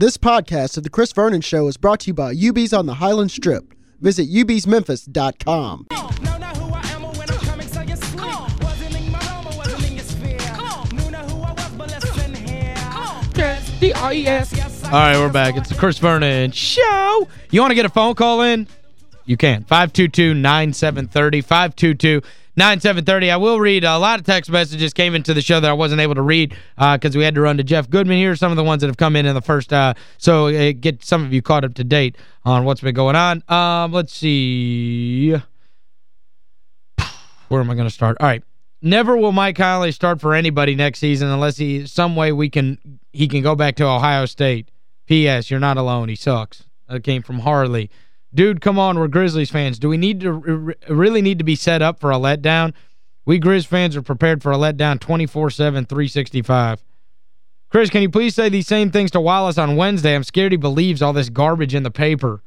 This podcast of The Chris Vernon Show is brought to you by UB's on the Highland Strip. Visit ubsmemphis.com. All right, we're back. It's the Chris Vernon Show. You want to get a phone call in? You can. 522-9730. 522-9730. I will read a lot of text messages came into the show that I wasn't able to read because uh, we had to run to Jeff Goodman here. are Some of the ones that have come in in the first. Uh, so uh, get some of you caught up to date on what's been going on. Um, let's see. Where am I going to start? All right. Never will Mike Conley start for anybody next season unless he some way we can he can go back to Ohio State. P.S. You're not alone. He sucks. That came from Harley. Dude, come on. We're Grizzlies fans. Do we need to really need to be set up for a letdown? We Grizz fans are prepared for a letdown 24-7, 365. Chris, can you please say these same things to Wallace on Wednesday? I'm scared he believes all this garbage in the paper.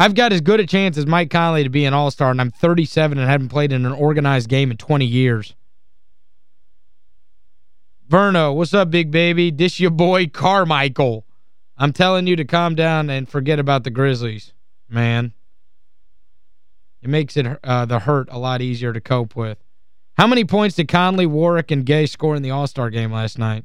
I've got as good a chance as Mike Conley to be an All-Star, and I'm 37 and haven't played in an organized game in 20 years. Verno, what's up, big baby? This your boy Carmichael. I'm telling you to calm down and forget about the Grizzlies, man. It makes it uh, the hurt a lot easier to cope with. How many points did Conley, Warrick, and Gay score in the All-Star game last night?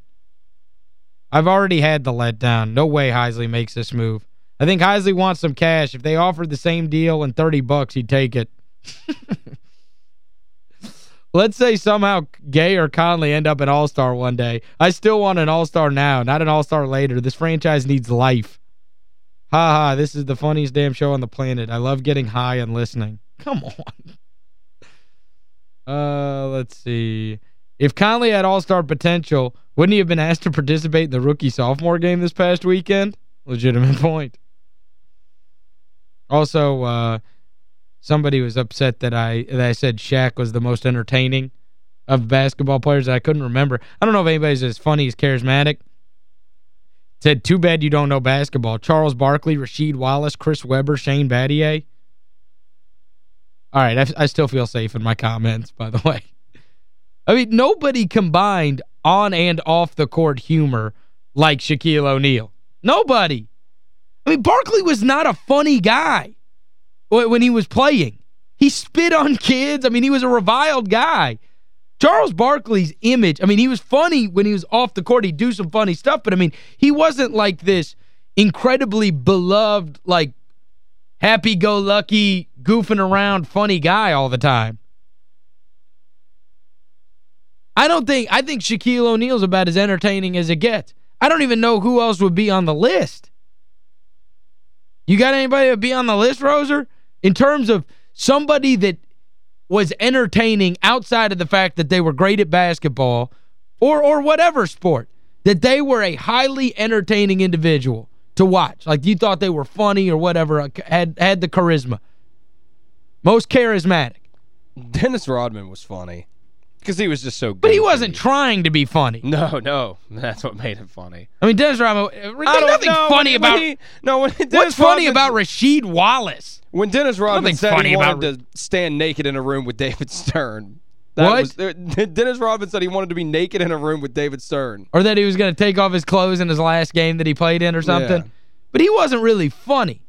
I've already had the letdown. No way Heisley makes this move. I think Heisley wants some cash. If they offered the same deal and 30 bucks, he'd take it. Let's say somehow Gay or Conley end up an All-Star one day. I still want an All-Star now, not an All-Star later. This franchise needs life. Ha ha, this is the funniest damn show on the planet. I love getting high and listening. Come on. Uh, let's see. If Conley had All-Star potential, wouldn't he have been asked to participate in the rookie-sophomore game this past weekend? Legitimate point. Also, uh, somebody was upset that I that I said Shaq was the most entertaining of basketball players. I couldn't remember. I don't know if anybody's as funny as charismatic. Said, too bad you don't know basketball. Charles Barkley, Rasheed Wallace, Chris Webber, Shane Battier. All right, I, I still feel safe in my comments, by the way. I mean, nobody combined on and off the court humor like Shaquille O'Neal. Nobody. I mean, Barkley was not a funny guy when he was playing. He spit on kids. I mean, he was a reviled guy. Charles Barkley's image, I mean, he was funny when he was off the court. He'd do some funny stuff, but I mean, he wasn't like this incredibly beloved, like, happy-go-lucky, goofing around, funny guy all the time. I don't think, I think Shaquille O'Neal's about as entertaining as it gets. I don't even know who else would be on the list. You got anybody to be on the list, Roser? In terms of somebody that was entertaining outside of the fact that they were great at basketball or or whatever sport, that they were a highly entertaining individual to watch. Like you thought they were funny or whatever, had had the charisma. Most charismatic. Dennis Rodman was funny. Because he was just so good. But he wasn't trying to be funny. No, no. That's what made him funny. I mean, Dennis Rodman, uh, there's nothing know. funny when, about... He, no, when What's Dennis funny about Rasheed Wallace? When Dennis Rodman said funny he wanted about... to stand naked in a room with David Stern. That what? Was, uh, Dennis Rodman said he wanted to be naked in a room with David Stern. Or that he was going to take off his clothes in his last game that he played in or something. Yeah. But he wasn't really funny.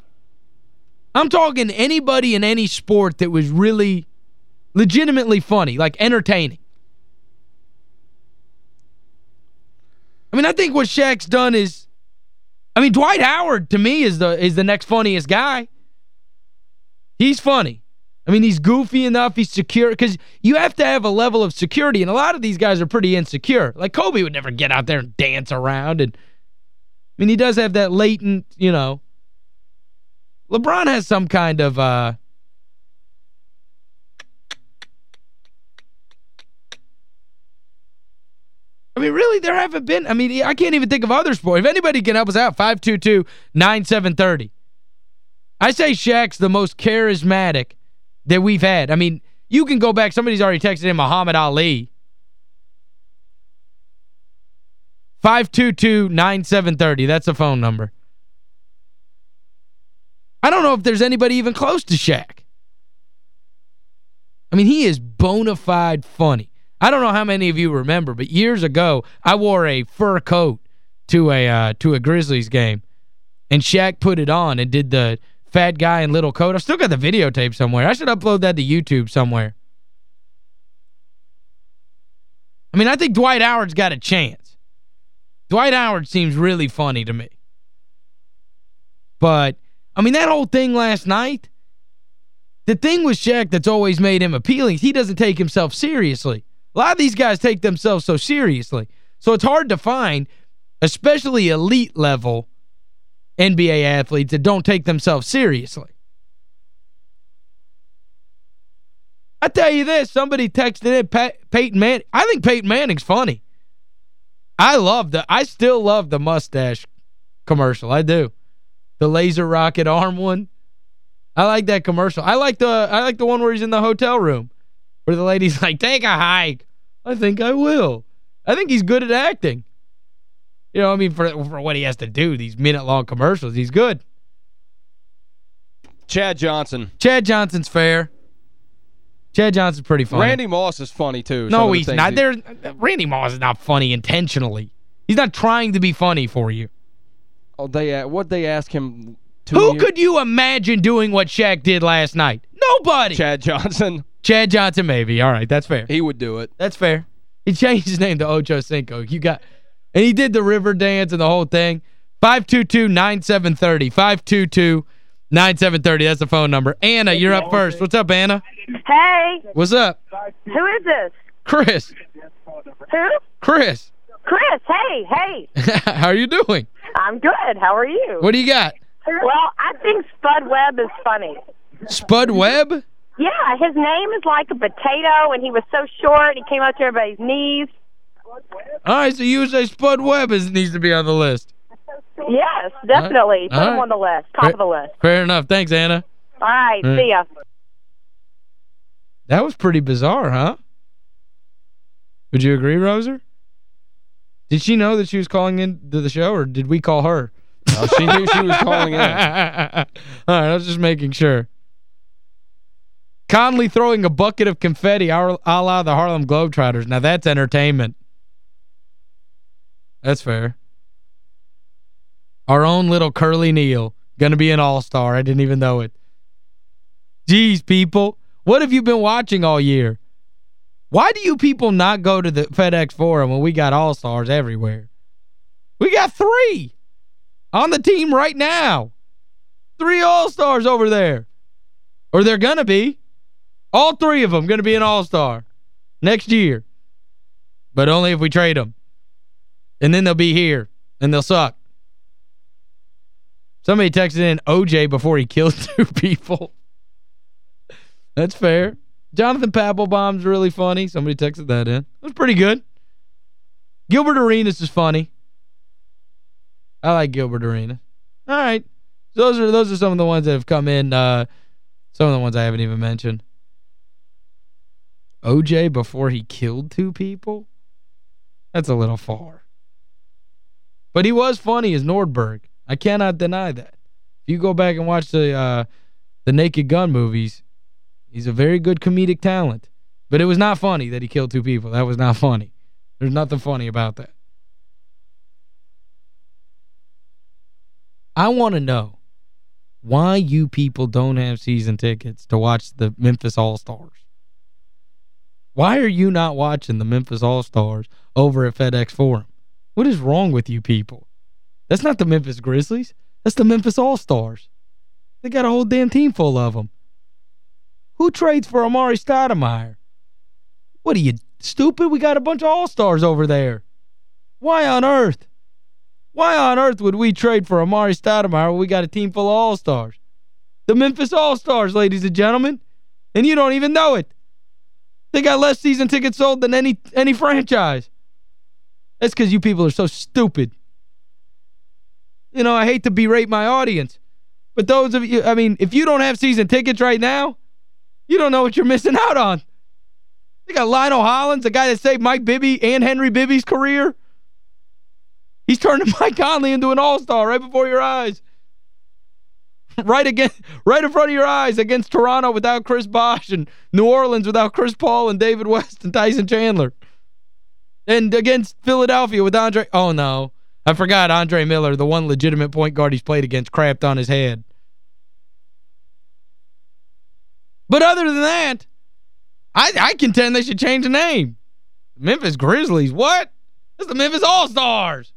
I'm talking anybody in any sport that was really legitimately funny, like entertaining. I mean, I think what Shaq's done is I mean, Dwight Howard to me is the is the next funniest guy. He's funny. I mean, he's goofy enough, he's secure because you have to have a level of security and a lot of these guys are pretty insecure. Like Kobe would never get out there and dance around and I mean, he does have that latent, you know. LeBron has some kind of uh I mean, really, there haven't been, I mean, I can't even think of other sports. If anybody can help us out, 522-9730. I say Shaq's the most charismatic that we've had. I mean, you can go back, somebody's already texted in Muhammad Ali. 522-9730, that's the phone number. I don't know if there's anybody even close to Shaq. I mean, he is bona fide funny. I don't know how many of you remember, but years ago, I wore a fur coat to a uh, to a Grizzlies game. And Shaq put it on and did the fat guy in little coat. I've still got the videotape somewhere. I should upload that to YouTube somewhere. I mean, I think Dwight Howard's got a chance. Dwight Howard seems really funny to me. But, I mean, that whole thing last night, the thing with Shaq that's always made him appealing he doesn't take himself seriously. A lot of these guys take themselves so seriously. So it's hard to find, especially elite level NBA athletes that don't take themselves seriously. I tell you this, somebody texted in Pey Peyton Manning. I think Peyton Manning's funny. I love the I still love the mustache commercial. I do. The laser rocket arm one. I like that commercial. I like the I like the one where he's in the hotel room where the lady's like, "Take a hike." I think I will. I think he's good at acting. You know, I mean, for, for what he has to do, these minute-long commercials, he's good. Chad Johnson. Chad Johnson's fair. Chad Johnson's pretty funny. Randy Moss is funny, too. No, he's not. He... Randy Moss is not funny intentionally. He's not trying to be funny for you. Oh, they uh, what they ask him to Who years? could you imagine doing what Shaq did last night? Nobody. Chad Johnson. Chad Johnson, maybe. All right, that's fair. He would do it. That's fair. He changed his name to Ocho Cinco. You got and he did the river dance and the whole thing. 522-9730. 522-9730. That's the phone number. Anna, you're up first. What's up, Anna? Hey. What's up? Who is this? Chris. Who? Chris. Chris, hey, hey. How are you doing? I'm good. How are you? What do you got? Well, I think Spud Webb is funny. Spud Webb? Yeah, his name is like a potato, and he was so short, he came up to everybody's knees. All right, so you say Spud Webb is, needs to be on the list. Yes, definitely. Right. Put All him on the list, top fair, of the list. Fair enough. Thanks, Anna. All right, All right. see ya. That was pretty bizarre, huh? Would you agree, Roser? Did she know that she was calling into the show, or did we call her? No, she knew she was calling in. All right, I was just making sure. Conley throwing a bucket of confetti a la the Harlem Globetrotters. Now, that's entertainment. That's fair. Our own little Curly Neal. Going to be an all-star. I didn't even know it. Jeez, people. What have you been watching all year? Why do you people not go to the FedEx Forum when we got all-stars everywhere? We got three on the team right now. Three all-stars over there. Or they're going to be. All three of them going to be an all-star next year. But only if we trade them. And then they'll be here, and they'll suck. Somebody texted in OJ before he killed two people. That's fair. Jonathan Papelbon's really funny. Somebody texted that in. Was pretty good. Gilbert Arenas is funny. I like Gilbert Arenas. All right. Those are those are some of the ones that have come in. Uh, some of the ones I haven't even mentioned. OJ before he killed two people? That's a little far. But he was funny as Nordberg. I cannot deny that. If you go back and watch the uh, the Naked Gun movies, he's a very good comedic talent. But it was not funny that he killed two people. That was not funny. There's nothing funny about that. I want to know why you people don't have season tickets to watch the Memphis All-Stars. Why are you not watching the Memphis All-Stars over at FedEx Forum? What is wrong with you people? That's not the Memphis Grizzlies. That's the Memphis All-Stars. They got a whole damn team full of them. Who trades for Amar'e Stoudemire? What are you, stupid? We got a bunch of All-Stars over there. Why on earth? Why on earth would we trade for Amar'e Stoudemire when we got a team full of All-Stars? The Memphis All-Stars, ladies and gentlemen. And you don't even know it. They got less season tickets sold than any any franchise. That's because you people are so stupid. You know, I hate to berate my audience. But those of you, I mean, if you don't have season tickets right now, you don't know what you're missing out on. They got Lionel Hollins, the guy that saved Mike Bibby and Henry Bibby's career. He's turning Mike Conley into an all-star right before your eyes. right again, right in front of your eyes against Toronto without Chris Bosh and New Orleans without Chris Paul and David West and Tyson Chandler. And against Philadelphia with Andre... Oh, no. I forgot Andre Miller, the one legitimate point guard he's played against, crapped on his head. But other than that, I, I contend they should change the name. Memphis Grizzlies, what? It's the Memphis All-Stars.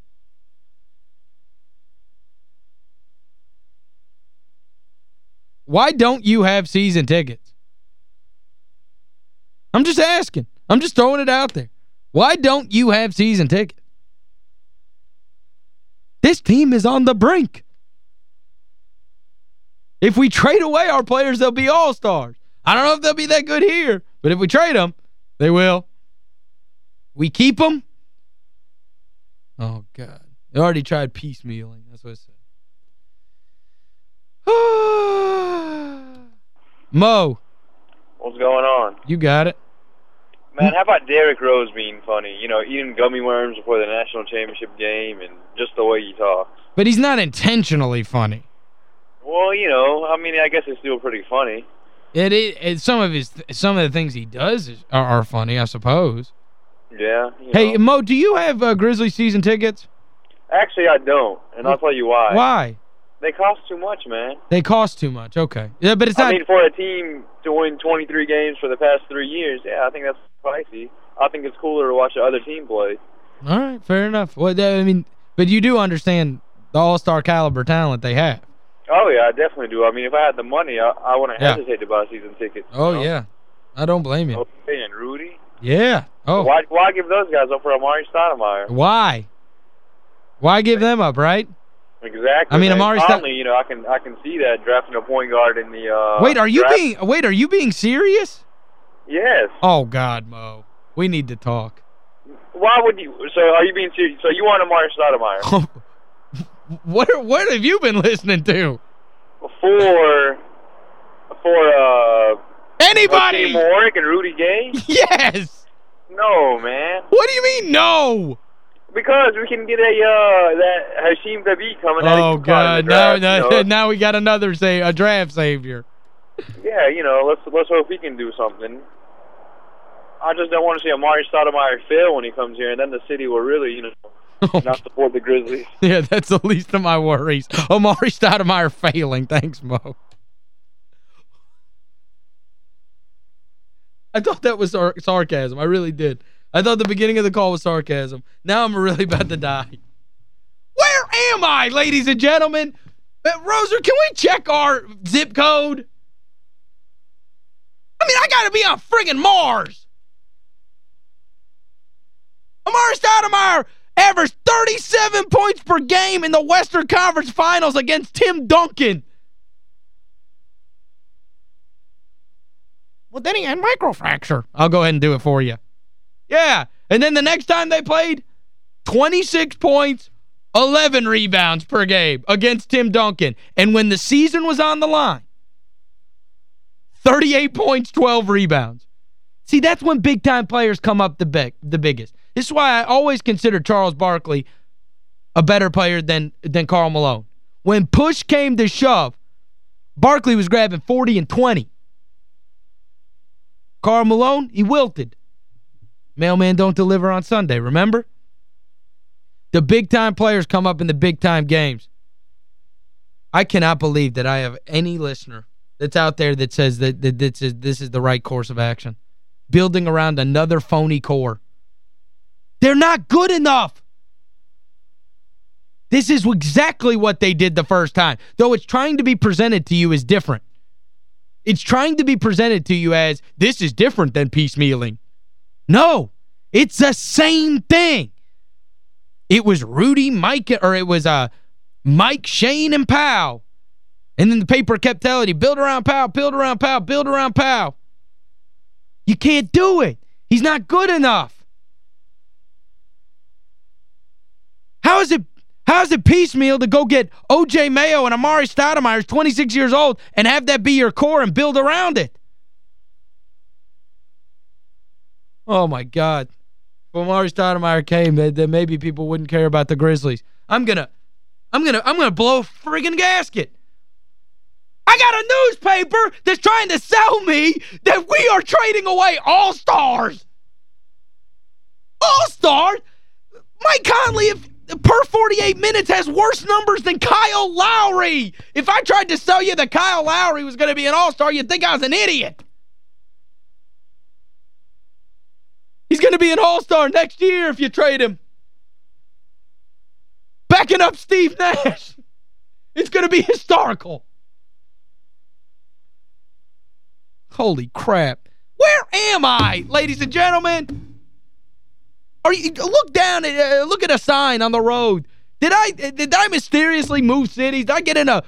Why don't you have season tickets? I'm just asking. I'm just throwing it out there. Why don't you have season tickets? This team is on the brink. If we trade away our players, they'll be all-stars. I don't know if they'll be that good here, but if we trade them, they will. We keep them. Oh, God. They already tried piecemealing. That's what I said. Mo. What's going on? You got it. Man, how about Derrick Rose being funny? You know, eating gummy worms before the national championship game and just the way he talks. But he's not intentionally funny. Well, you know, I mean, I guess it's still pretty funny. It is it, some of his some of the things he does is, are, are funny, I suppose. Yeah. Hey, know. Mo, do you have uh, Grizzly season tickets? Actually, I don't, and I'll tell you why. Why? They cost too much, man. They cost too much. Okay. Yeah, but it's not I mean, for a team to win 23 games for the past three years, yeah, I think that's pricey. I think it's cooler to watch the other team play. All right, fair enough. Well, I mean, but you do understand the all-star caliber talent they have. Oh, yeah, I definitely do. I mean, if I had the money, I, I wouldn't Yeah. hesitate to buy a season ticket. Oh, know? yeah. I don't blame you. Okay, and Rudy. Yeah. Oh, Why, why give those guys up for Amar'e Stoudemire? why? Why give them up, right? Exactly. I mean. Amari Conley, you know, I can I can see that drafting a point guard in the uh wait, are you draft. being wait, are you being serious? Yes. Oh God, Mo. We need to talk. Why would you so are you being serious? So you want Amar'e Stoudemire what are, what have you been listening to? for for uh Anybody? Hakim Warrick and Rudy Gay? Yes. No, man. What do you mean no? Because we can get a uh that Hasheem Thabeet coming out Oh God, draft, no, you know. now we got another say a draft savior. Yeah, you know, let's let's hope he can do something. I just don't want to see Amar'e Stoudemire fail when he comes here, and then the city will really, you know, not support the Grizzlies. Yeah, that's the least of my worries. Amar'e Stoudemire failing. Thanks, Mo. I thought that was sarcasm. I really did. I thought the beginning of the call was sarcasm. Now I'm really about to die. Where am I, ladies and gentlemen? Uh, Roser, can we check our zip code? I mean, I got to be on friggin' Mars. Amar'e Stoudemire averaged 37 points per game in the Western Conference Finals against Tim Duncan. Well, then he had microfracture. I'll go ahead and do it for you. Yeah, and then the next time they played, 26 points, 11 rebounds per game against Tim Duncan. And when the season was on the line, 38 points, 12 rebounds. See, that's when big-time players come up the big, the biggest. This is why I always consider Charles Barkley a better player than than Karl Malone. When push came to shove, Barkley was grabbing 40 and 20. Karl Malone, he wilted. Mailman don't deliver on Sunday, remember? The big-time players come up in the big-time games. I cannot believe that I have any listener that's out there that says that, that this, is, this is the right course of action. Building around another phony core. They're not good enough. This is exactly what they did the first time. Though it's trying to be presented to you as different. It's trying to be presented to you as, this is different than piecemealing. No, it's the same thing. It was Rudy, Mike, or it was uh, Mike, Shane, and Powell. And then the paper kept telling you, build around Powell, build around Powell, build around Powell. You can't do it. He's not good enough. How is it how is it piecemeal to go get O.J. Mayo and Amar'e Stoudemire, who's 26 years old, and have that be your core and build around it? Oh, my God. If Amar'e Stoudemire came, then then maybe people wouldn't care about the Grizzlies. I'm going to I'm going to I'm going to blow a friggin' gasket. I got a newspaper that's trying to sell me that we are trading away all-stars. All-stars? Mike Conley, if per 48 minutes has worse numbers than Kyle Lowry. If I tried to sell you that Kyle Lowry was going to be an all-star, you'd think I was an idiot. He's going to be an all-star next year if you trade him. Backing up Steve Nash. It's going to be historical. Holy crap. Where am I, ladies and gentlemen? Are you look down at uh, look at a sign on the road. Did I did I mysteriously move cities? Did I get in a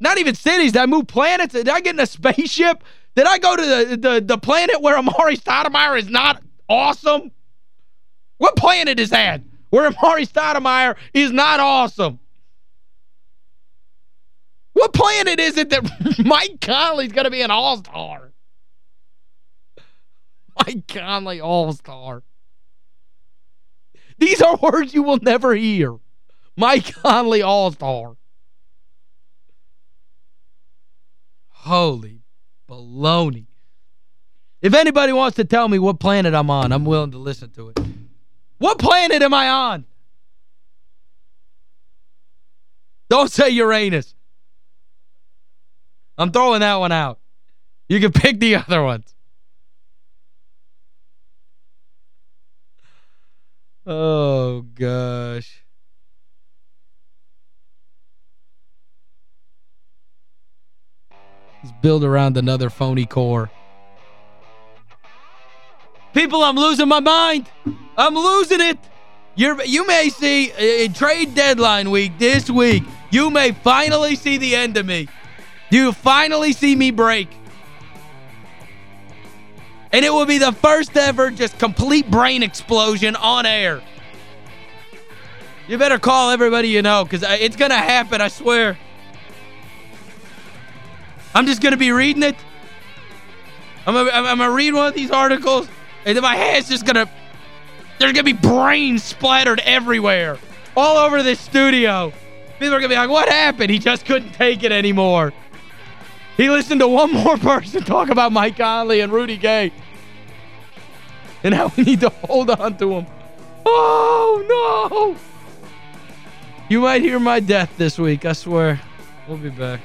not even cities, did I move planets? Did I get in a spaceship? Did I go to the the, the planet where Amar'e Stoudemire is not awesome? What planet is that? Where Amar'e Stoudemire is not awesome? What planet is it that Mike Conley's going to be an all-star? Mike Conley all-star. These are words you will never hear. Mike Conley all-star. Holy baloney. If anybody wants to tell me what planet I'm on, I'm willing to listen to it. What planet am I on? Don't say Uranus. I'm throwing that one out. You can pick the other ones. Oh, gosh. Let's build around another phony core. People, I'm losing my mind. I'm losing it. You're, you may see in trade deadline week this week, you may finally see the end of me. You finally see me break. And it will be the first ever just complete brain explosion on air. You better call everybody you know because it's going to happen, I swear. I'm just going to be reading it. I'm going to read one of these articles and then my head's just going to... There's going to be brains splattered everywhere. All over this studio. People are going to be like, what happened? He just couldn't take it anymore. He listened to one more person talk about Mike Conley and Rudy Gay. And now we need to hold on to him. Oh, no! You might hear my death this week, I swear. We'll be back.